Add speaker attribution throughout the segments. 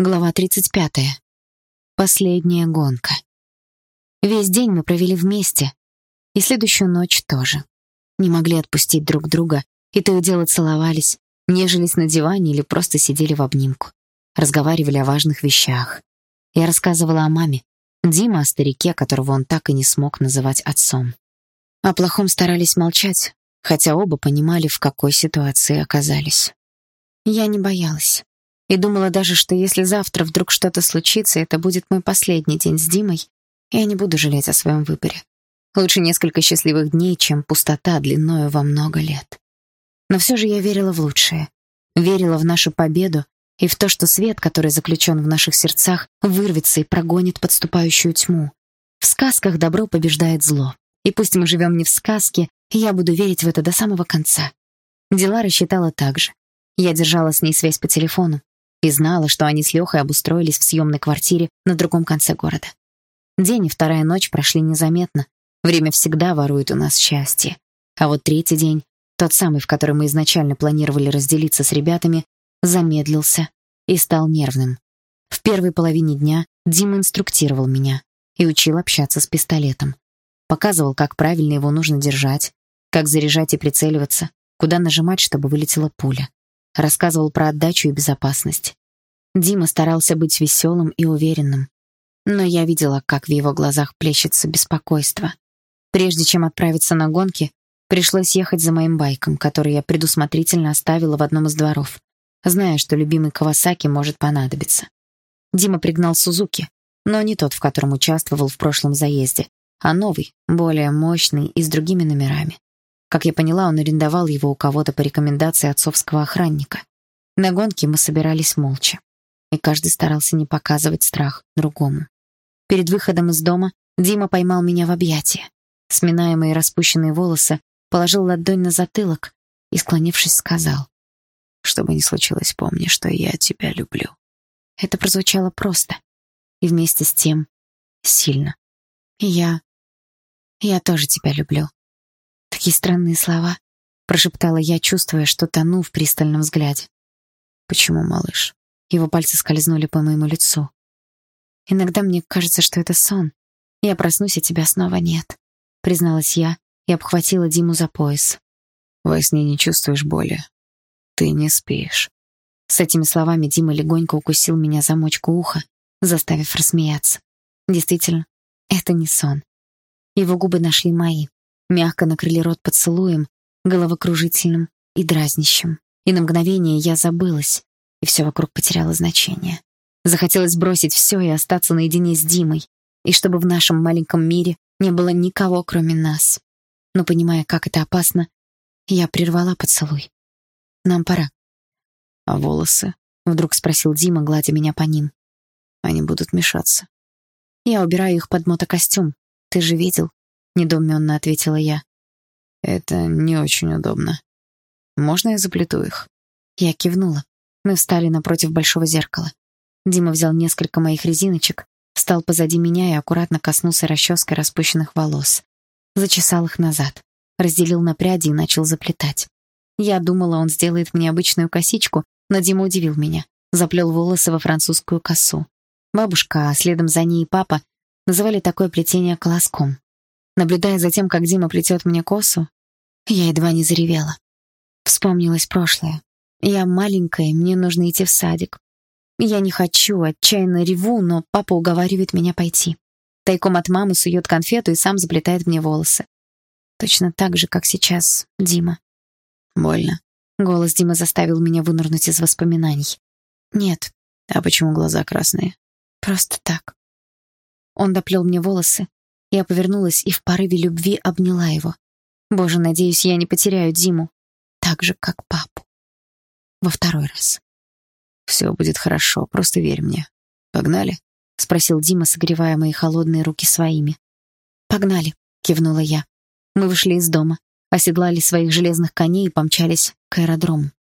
Speaker 1: Глава 35. Последняя гонка. Весь день мы провели вместе, и следующую ночь тоже. Не могли отпустить друг друга, и то и дело целовались, нежились на диване или просто сидели в обнимку. Разговаривали о важных вещах. Я рассказывала о маме, Дима о старике, которого он так и не смог называть отцом. О плохом старались молчать, хотя оба понимали, в какой ситуации оказались. Я не боялась. И думала даже, что если завтра вдруг что-то случится, это будет мой последний день с Димой, я не буду жалеть о своем выборе. Лучше несколько счастливых дней, чем пустота длиною во много лет. Но все же я верила в лучшее. Верила в нашу победу и в то, что свет, который заключен в наших сердцах, вырвется и прогонит подступающую тьму. В сказках добро побеждает зло. И пусть мы живем не в сказке, я буду верить в это до самого конца. Дела рассчитала так же. Я держала с ней связь по телефону и знала, что они с Лёхой обустроились в съемной квартире на другом конце города. День и вторая ночь прошли незаметно. Время всегда ворует у нас счастье. А вот третий день, тот самый, в который мы изначально планировали разделиться с ребятами, замедлился и стал нервным. В первой половине дня Дима инструктировал меня и учил общаться с пистолетом. Показывал, как правильно его нужно держать, как заряжать и прицеливаться, куда нажимать, чтобы вылетела пуля рассказывал про отдачу и безопасность. Дима старался быть веселым и уверенным, но я видела, как в его глазах плещется беспокойство. Прежде чем отправиться на гонки, пришлось ехать за моим байком, который я предусмотрительно оставила в одном из дворов, зная, что любимый Кавасаки может понадобиться. Дима пригнал Сузуки, но не тот, в котором участвовал в прошлом заезде, а новый, более мощный и с другими номерами. Как я поняла, он арендовал его у кого-то по рекомендации отцовского охранника. На гонке мы собирались молча, и каждый старался не показывать страх другому. Перед выходом из дома Дима поймал меня в объятия. Сминая мои распущенные волосы, положил ладонь на затылок и, склонившись, сказал, «Что бы ни случилось, помни, что я тебя люблю». Это прозвучало просто и вместе с тем сильно. Я... я тоже тебя люблю. Такие странные слова, прошептала я, чувствуя, что тону в пристальном взгляде. Почему, малыш? Его пальцы скользнули по моему лицу. Иногда мне кажется, что это сон. Я проснусь, а тебя снова нет, призналась я и обхватила Диму за пояс. Во сне не чувствуешь боли. Ты не спишь. С этими словами Дима легонько укусил меня за мочку уха, заставив рассмеяться. Действительно, это не сон. Его губы нашли мои мягко накрыли рот поцелуем, головокружительным и дразнящим. И на мгновение я забылась, и все вокруг потеряло значение. Захотелось бросить все и остаться наедине с Димой, и чтобы в нашем маленьком мире не было никого, кроме нас. Но понимая, как это опасно, я прервала поцелуй. Нам пора. А волосы? Вдруг спросил Дима, гладя меня по ним. Они будут мешаться. Я убираю их под мотокостюм. Ты же видел? Недоуменно ответила я. Это не очень удобно. Можно я заплету их? Я кивнула. Мы встали напротив большого зеркала. Дима взял несколько моих резиночек, встал позади меня и аккуратно коснулся расческой распущенных волос. Зачесал их назад, разделил на пряди и начал заплетать. Я думала, он сделает мне обычную косичку, но Дима удивил меня. Заплел волосы во французскую косу. Бабушка, а следом за ней и папа называли такое плетение колоском. Наблюдая за тем, как Дима плетет мне косу, я едва не заревела. Вспомнилось прошлое. Я маленькая, мне нужно идти в садик. Я не хочу, отчаянно реву, но папа уговаривает меня пойти. Тайком от мамы сует конфету и сам заплетает мне волосы. Точно так же, как сейчас Дима. Больно. Голос Димы заставил меня вынырнуть из воспоминаний. Нет. А почему глаза красные? Просто так. Он доплел мне волосы, я повернулась и в порыве любви обняла его. Боже, надеюсь, я не потеряю Диму. Так же, как папу. Во второй раз. «Все будет хорошо, просто верь мне. Погнали?» — спросил Дима, согревая мои холодные руки своими. «Погнали», — кивнула я. Мы вышли из дома, оседлали своих железных коней и помчались к аэродрому.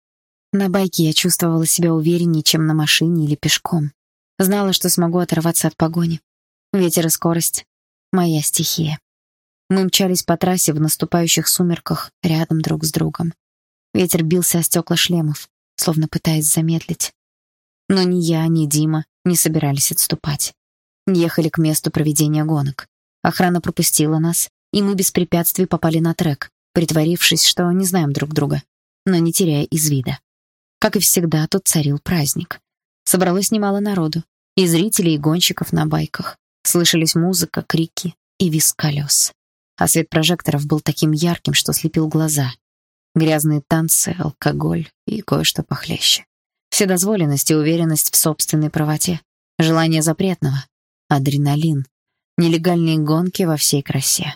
Speaker 1: На байке я чувствовала себя увереннее, чем на машине или пешком. Знала, что смогу оторваться от погони. Ветер и скорость моя стихия. Мы мчались по трассе в наступающих сумерках рядом друг с другом. Ветер бился о стекла шлемов, словно пытаясь замедлить. Но ни я, ни Дима не собирались отступать. Ехали к месту проведения гонок. Охрана пропустила нас, и мы без препятствий попали на трек, притворившись, что не знаем друг друга, но не теряя из вида. Как и всегда, тут царил праздник. Собралось немало народу, и зрителей, и гонщиков на байках. Слышались музыка, крики и визг колес. А свет прожекторов был таким ярким, что слепил глаза. Грязные танцы, алкоголь и кое-что похлеще. Вседозволенность и уверенность в собственной правоте. Желание запретного. Адреналин. Нелегальные гонки во всей красе.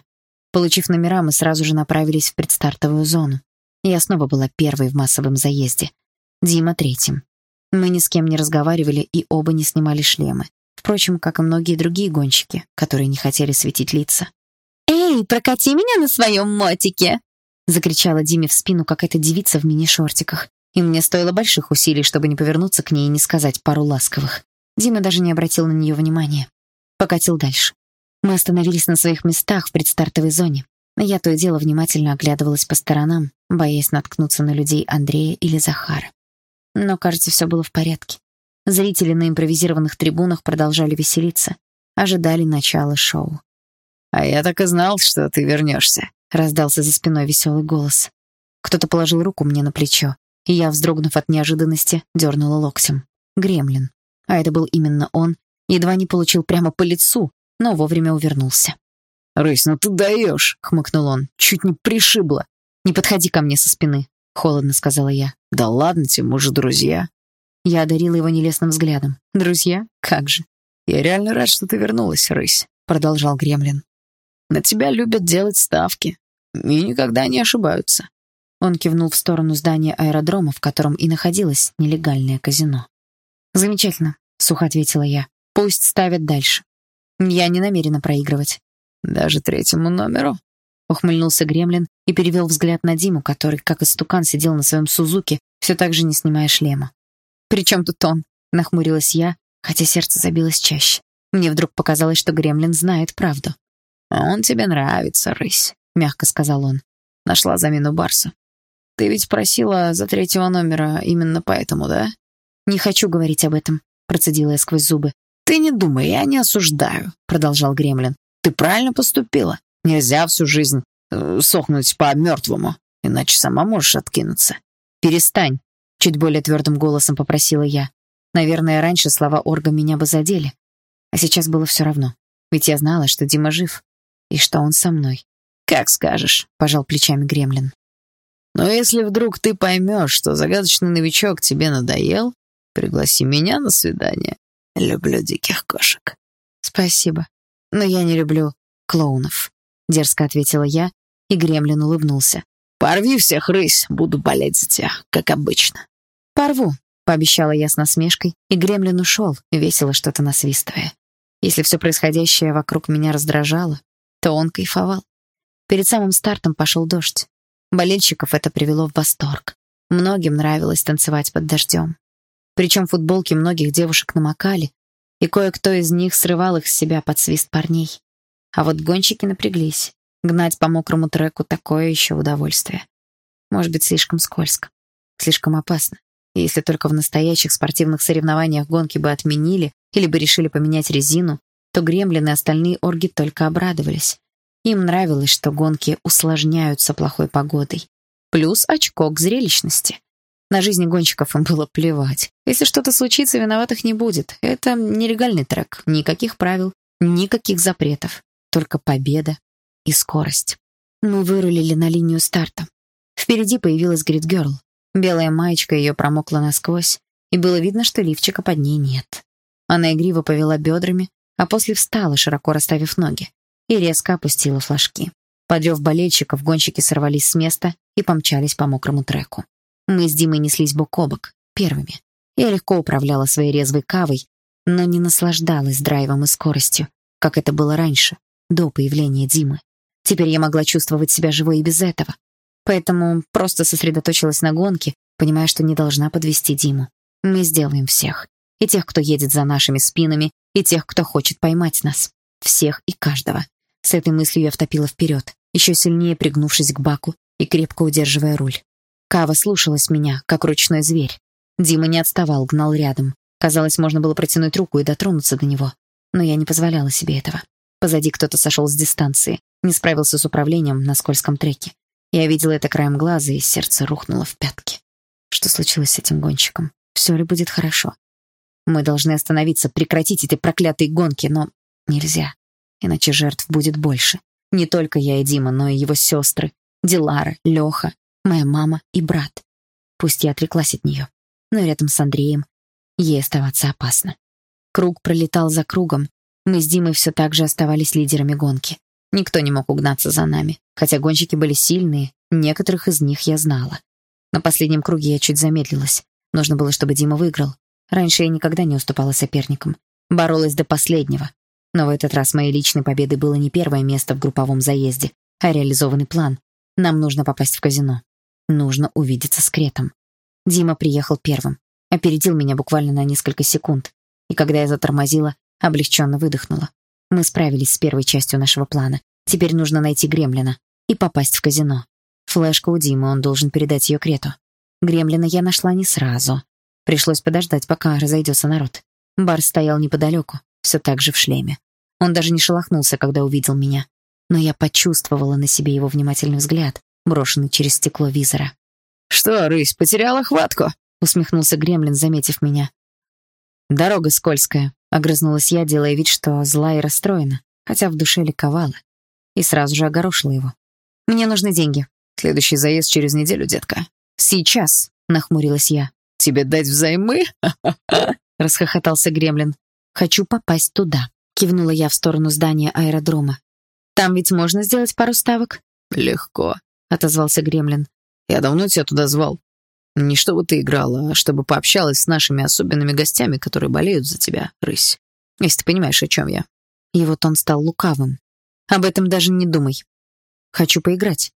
Speaker 1: Получив номера, мы сразу же направились в предстартовую зону. Я снова была первой в массовом заезде. Дима третьим. Мы ни с кем не разговаривали и оба не снимали шлемы. Впрочем, как и многие другие гонщики, которые не хотели светить лица.
Speaker 2: «Эй, прокати меня на своем мотике!»
Speaker 1: Закричала Диме в спину какая-то девица в мини-шортиках. И мне стоило больших усилий, чтобы не повернуться к ней и не сказать пару ласковых. Дима даже не обратил на нее внимания. Покатил дальше. Мы остановились на своих местах в предстартовой зоне. Я то и дело внимательно оглядывалась по сторонам, боясь наткнуться на людей Андрея или Захара. Но, кажется, все было в порядке. Зрители на импровизированных трибунах продолжали веселиться, ожидали начала шоу.
Speaker 3: «А я так и знал, что ты вернешься», — раздался за спиной веселый голос.
Speaker 1: Кто-то положил руку мне на плечо, и я, вздрогнув от неожиданности, дернула локтем. Гремлин. А это был именно он, едва не получил прямо по лицу, но вовремя увернулся.
Speaker 3: «Рысь, ну ты даешь!» — хмыкнул он. «Чуть не пришибло!»
Speaker 1: «Не подходи ко мне со спины», — холодно сказала я.
Speaker 3: «Да ладно тебе, мы же друзья».
Speaker 1: Я одарила его нелестным взглядом. «Друзья? Как же?»
Speaker 3: «Я реально рад, что ты вернулась, рысь», — продолжал Гремлин. «На тебя любят делать ставки. И никогда не ошибаются.
Speaker 1: Он кивнул в сторону здания аэродрома, в котором и находилось нелегальное казино. «Замечательно», — сухо ответила я. «Пусть ставят дальше. Я не намерена проигрывать».
Speaker 3: «Даже третьему номеру?»
Speaker 1: — ухмыльнулся Гремлин и перевел взгляд на Диму, который, как истукан, сидел на своем Сузуке, все так же не снимая шлема. «При чем тут он?» — нахмурилась я, хотя сердце забилось чаще. Мне вдруг показалось, что Гремлин знает правду.
Speaker 3: «Он тебе нравится, рысь», — мягко сказал он. Нашла замену Барса. Ты ведь просила за третьего номера именно поэтому, да?
Speaker 1: Не хочу говорить об этом, процедила я сквозь зубы.
Speaker 3: Ты не думай, я не осуждаю, продолжал Гремлин. Ты правильно поступила. Нельзя всю жизнь э, сохнуть по мертвому, иначе сама можешь откинуться.
Speaker 1: Перестань, чуть более твердым голосом попросила я. Наверное, раньше слова Орга меня бы задели, а сейчас было все равно. Ведь я знала, что Дима жив и что он со мной.
Speaker 3: Как скажешь, пожал плечами Гремлин. Но если вдруг ты поймешь, что загадочный новичок тебе надоел, пригласи меня на свидание. Люблю диких кошек.
Speaker 1: Спасибо. Но я не люблю клоунов, дерзко ответила я, и Гремлин улыбнулся.
Speaker 3: Порви всех, рысь, буду болеть за тебя, как обычно.
Speaker 1: Порву, пообещала я с насмешкой, и Гремлин ушел, весело что-то насвистывая. Если все происходящее вокруг меня раздражало, то он кайфовал. Перед самым стартом пошел дождь. Болельщиков это привело в восторг. Многим нравилось танцевать под дождем. Причем футболки многих девушек намокали, и кое-кто из них срывал их с себя под свист парней. А вот гонщики напряглись. Гнать по мокрому треку такое еще удовольствие. Может быть, слишком скользко, слишком опасно. Если только в настоящих спортивных соревнованиях гонки бы отменили или бы решили поменять резину, то гремлины и остальные орги только обрадовались. Им нравилось, что гонки усложняются плохой погодой. Плюс очко к зрелищности. На жизни гонщиков им было плевать. Если что-то случится, виноватых не будет. Это нелегальный трек. Никаких правил, никаких запретов. Только победа и скорость. Мы вырулили на линию старта. Впереди появилась Грид Герл. Белая маечка ее промокла насквозь, и было видно, что лифчика под ней нет. Она игриво повела бедрами, а после встала, широко расставив ноги и резко опустила флажки. Подрев болельщиков, гонщики сорвались с места и помчались по мокрому треку. Мы с Димой неслись бок о бок, первыми. Я легко управляла своей резвой кавой, но не наслаждалась драйвом и скоростью, как это было раньше, до появления Димы. Теперь я могла чувствовать себя живой и без этого. Поэтому просто сосредоточилась на гонке, понимая, что не должна подвести Диму. Мы сделаем всех. И тех, кто едет за нашими спинами, и тех, кто хочет поймать нас. Всех и каждого. С этой мыслью я втопила вперед, еще сильнее пригнувшись к баку и крепко удерживая руль. Кава слушалась меня, как ручной зверь. Дима не отставал, гнал рядом. Казалось, можно было протянуть руку и дотронуться до него, но я не позволяла себе этого. Позади кто-то сошел с дистанции, не справился с управлением на скользком треке. Я видела это краем глаза, и сердце рухнуло в пятки. Что случилось с этим гонщиком? Все ли будет хорошо? Мы должны остановиться, прекратить эти проклятые гонки, но нельзя, иначе жертв будет больше. Не только я и Дима, но и его сестры, Дилара, Леха, моя мама и брат. Пусть я отреклась от нее, но рядом с Андреем ей оставаться опасно. Круг пролетал за кругом. Мы с Димой все так же оставались лидерами гонки. Никто не мог угнаться за нами, хотя гонщики были сильные, некоторых из них я знала. На последнем круге я чуть замедлилась. Нужно было, чтобы Дима выиграл. Раньше я никогда не уступала соперникам. Боролась до последнего. Но в этот раз моей личной победой было не первое место в групповом заезде, а реализованный план. Нам нужно попасть в казино. Нужно увидеться с Кретом. Дима приехал первым. Опередил меня буквально на несколько секунд. И когда я затормозила, облегченно выдохнула. Мы справились с первой частью нашего плана. Теперь нужно найти Гремлина и попасть в казино. Флешка у Димы, он должен передать ее Крету. Гремлина я нашла не сразу. Пришлось подождать, пока разойдется народ. Бар стоял неподалеку, все так же в шлеме. Он даже не шелохнулся, когда увидел меня. Но я почувствовала на себе его внимательный взгляд, брошенный через стекло визора.
Speaker 3: «Что, рысь, потеряла хватку?» — усмехнулся Гремлин, заметив меня. «Дорога скользкая», — огрызнулась я, делая вид, что зла и расстроена, хотя в душе ликовала. И сразу же огорошила его. «Мне нужны деньги. Следующий заезд через неделю, детка». «Сейчас», — нахмурилась я.
Speaker 4: «Тебе дать взаймы?»
Speaker 1: — расхохотался Гремлин. «Хочу попасть туда», — кивнула я в сторону здания аэродрома. «Там ведь можно сделать пару ставок?»
Speaker 4: «Легко», —
Speaker 1: отозвался Гремлин.
Speaker 4: «Я давно тебя туда звал. Не чтобы ты играла, а чтобы пообщалась с нашими особенными гостями, которые болеют за тебя, рысь. Если ты понимаешь, о чем я».
Speaker 1: И вот он стал лукавым. «Об этом даже не думай. Хочу поиграть».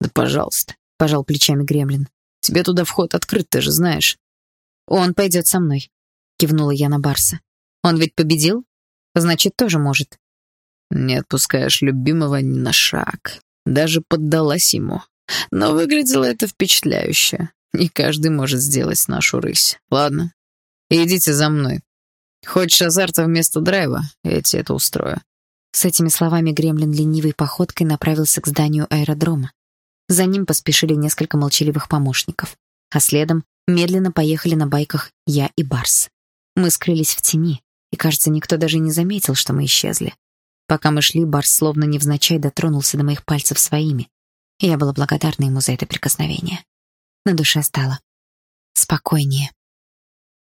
Speaker 4: «Да пожалуйста», —
Speaker 1: пожал плечами Гремлин.
Speaker 4: «Тебе туда вход открыт, ты же знаешь».
Speaker 1: «Он пойдет со мной», — кивнула я на Барса. «Он ведь победил? Значит, тоже может».
Speaker 4: «Не отпускаешь любимого ни на шаг. Даже поддалась ему. Но выглядело это впечатляюще. Не каждый может сделать нашу рысь. Ладно, идите за мной. Хочешь азарта вместо драйва? Я тебе это устрою».
Speaker 1: С этими словами Гремлин ленивой походкой направился к зданию аэродрома. За ним поспешили несколько молчаливых помощников, а следом медленно поехали на байках я и Барс. Мы скрылись в тени, и, кажется, никто даже не заметил, что мы исчезли. Пока мы шли, Барс словно невзначай дотронулся до моих пальцев своими, я была благодарна ему за это прикосновение. На душе стало спокойнее.